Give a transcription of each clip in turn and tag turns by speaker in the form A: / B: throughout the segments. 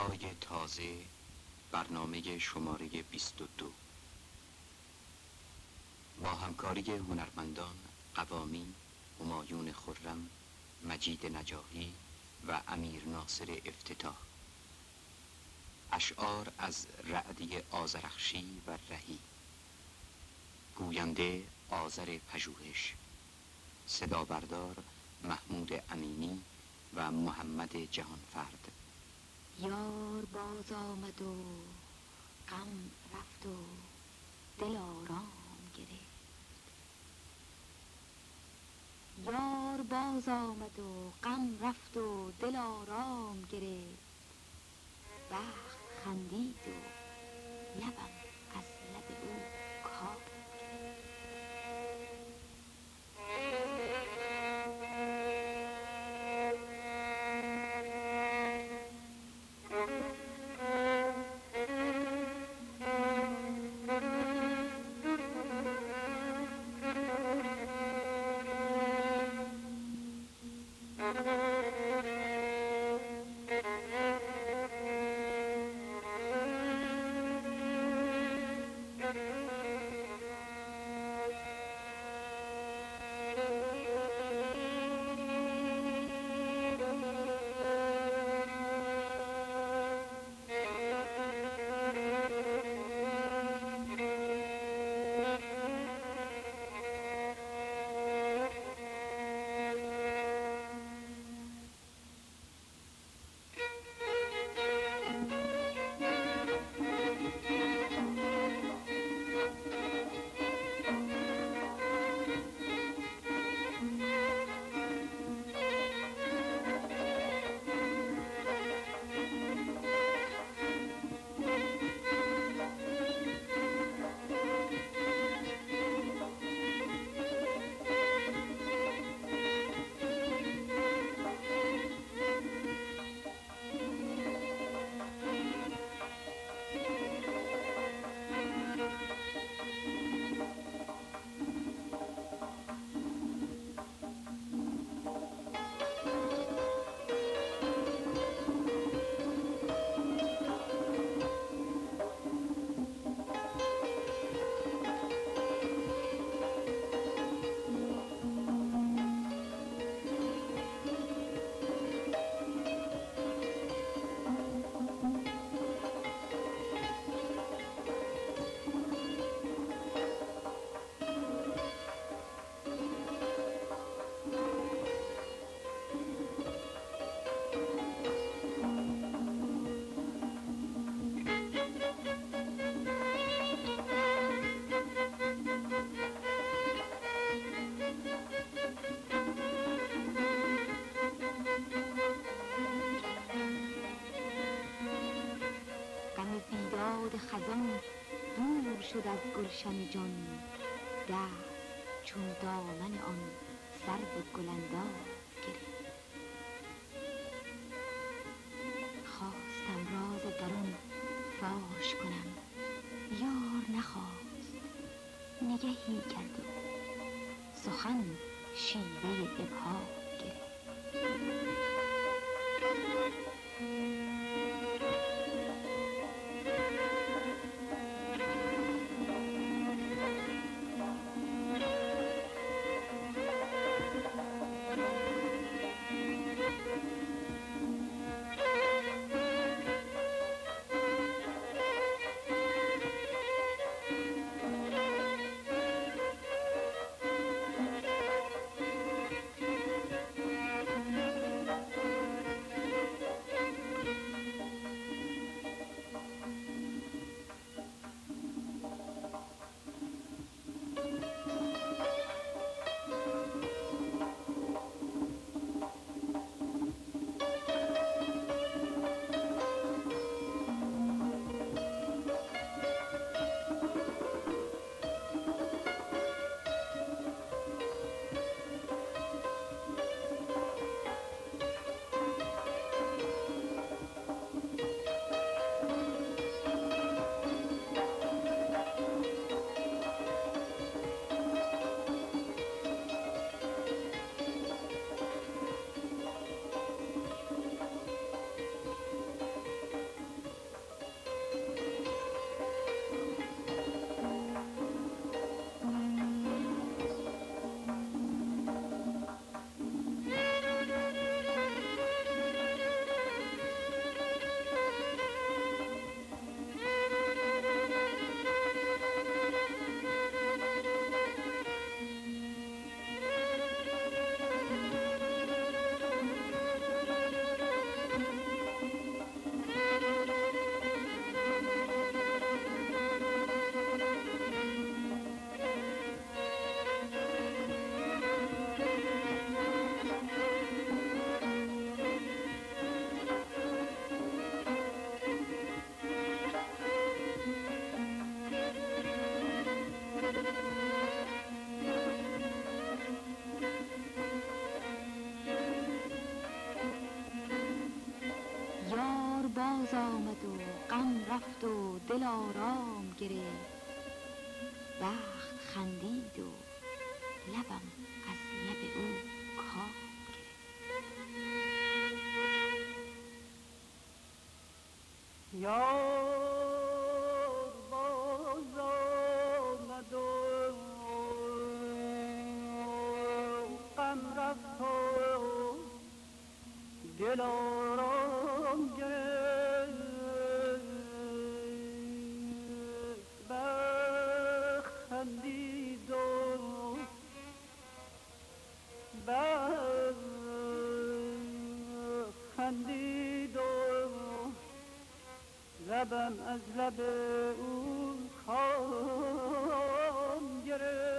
A: های تازه برنامه شماره 22 با همکاری هنرمندان قوامی همایون خرم مجید نجاهی و امیر ناصر افتتاح. اشعار از رعدی آزرخشی و رهی. گوینده آذر پژوهش. صدا بردار محمود امینی و محمد جهانفرد.
B: یار باز آمد و غم رفت و دل آرام گرفت. یار باز آمد و غم رفت و دل آرام گرفت. بخت خندید و لبم گلشن جان دست چون دامن آن سرو گلندار گرفت. خواستم راز درون فاش کنم. یار نخواست. نگهی کرد. سخن شیوه ابهام رفت و دل آرام گرفت. بخت خندید و لبم از لب او کام
C: گرفت. دلارام خندید و لبم از لب او کام گرفت.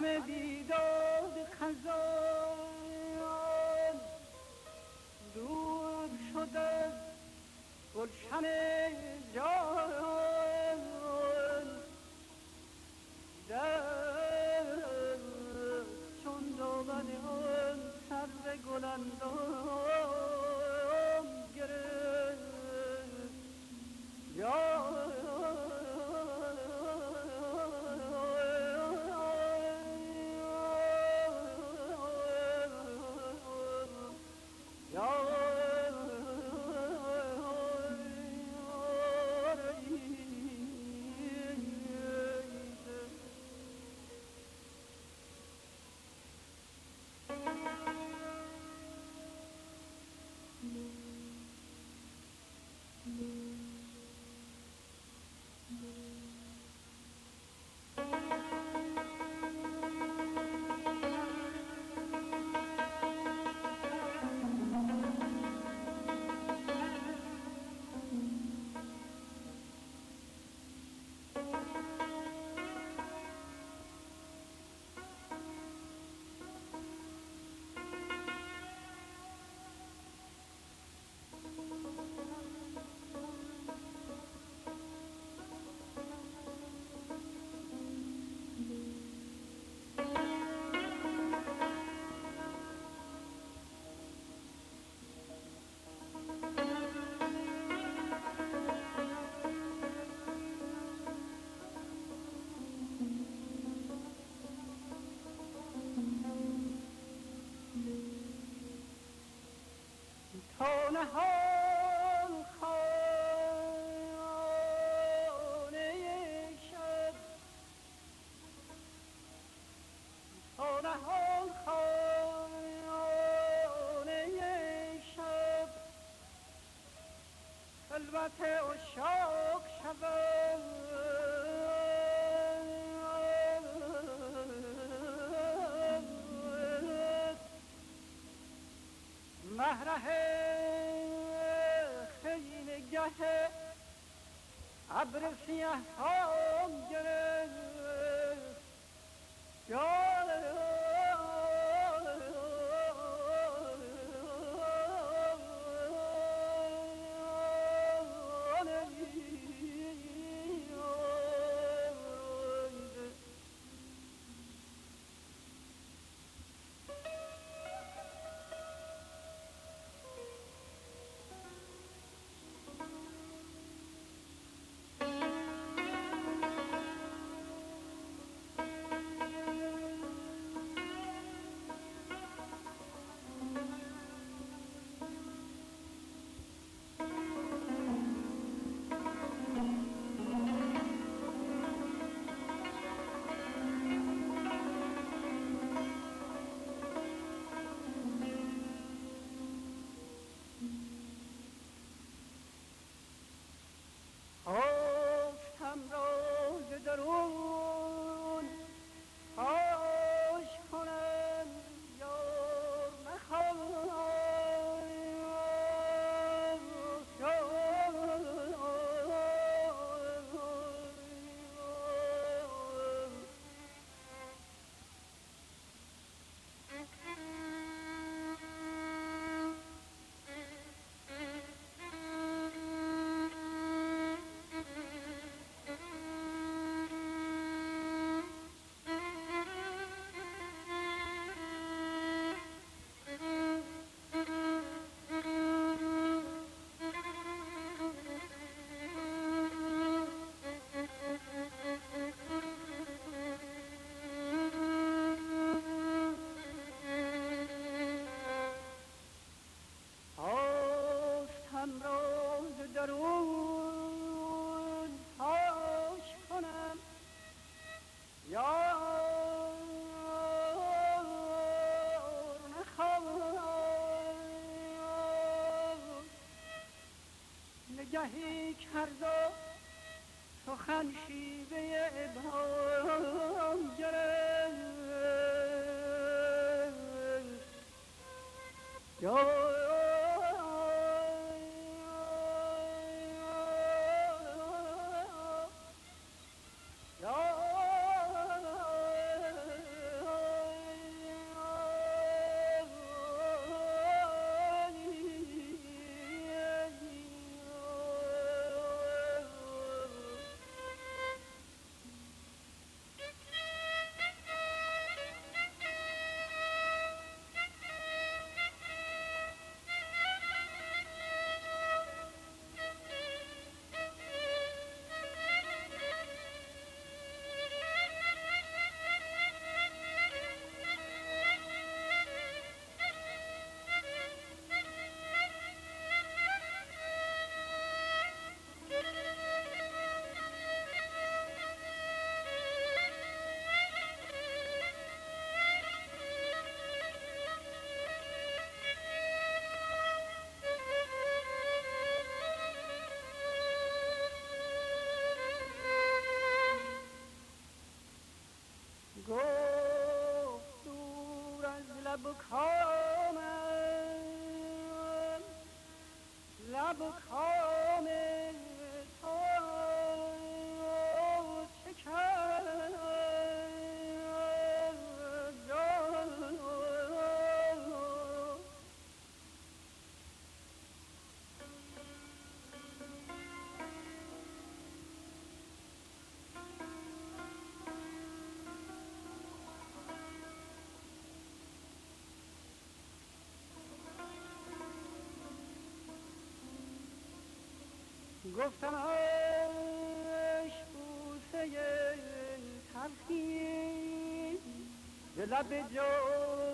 C: غم بیداد تا نهان خانه شب. تا نهان خانه شب. خلوت اشاق شود مهره है। अब्र सिंह हो। گهی کرد سخن شیوه ابهام لب کام گفتم اش بوسه تلخی به لب جام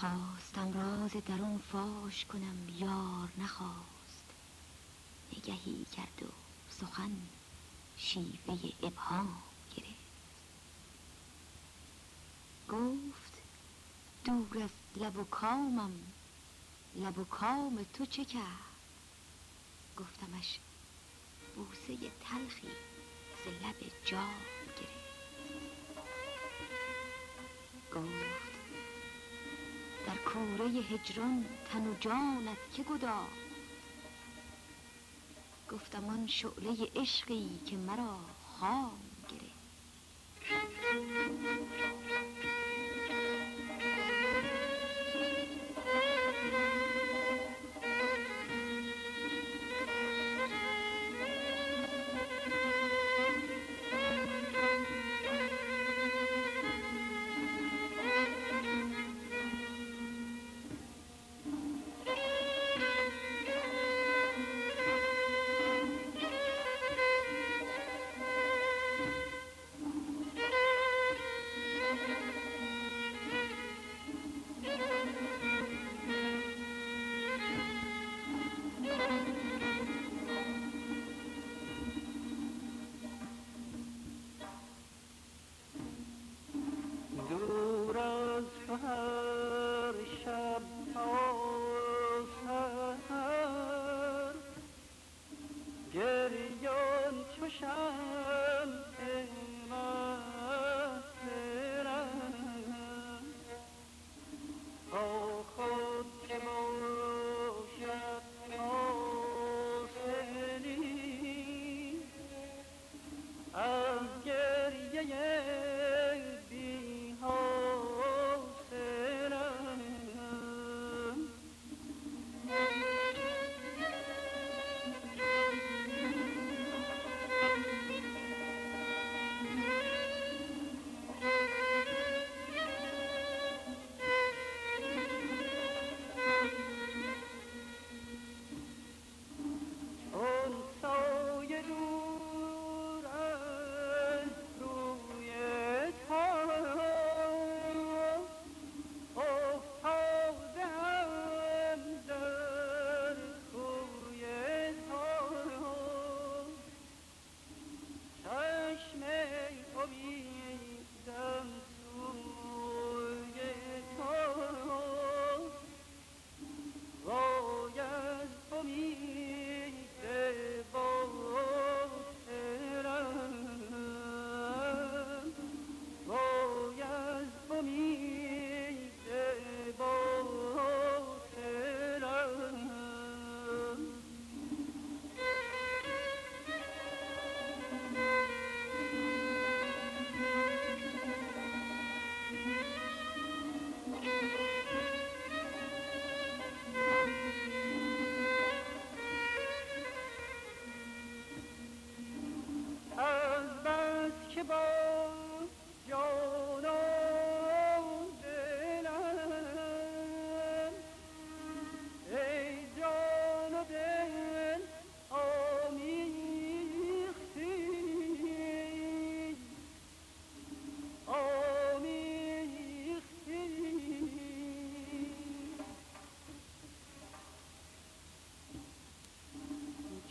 C: خواستم راز درون فاش کنم یار نخواست. نگهی کرد و سخن شیوه ابهام گرفت. گفت دور از لب و کامم لب و کام تو چه کرد؟ گفتمش بوسه تلخی ز لب جام گرفت. گفت در کوره هجران تن و جانت که گداخت گفتم آن شعله عشقی که مرا خام گرفت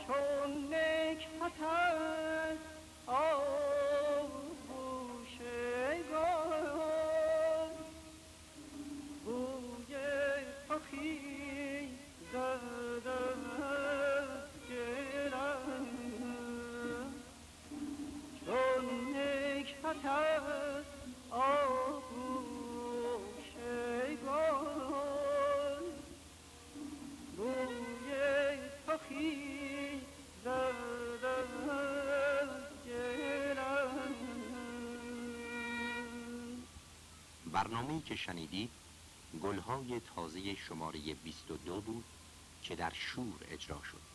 D: چون نکهت
A: برنامه‌ای که شنیدید گلهای تازه شماره 22 بود که در شور اجرا شد.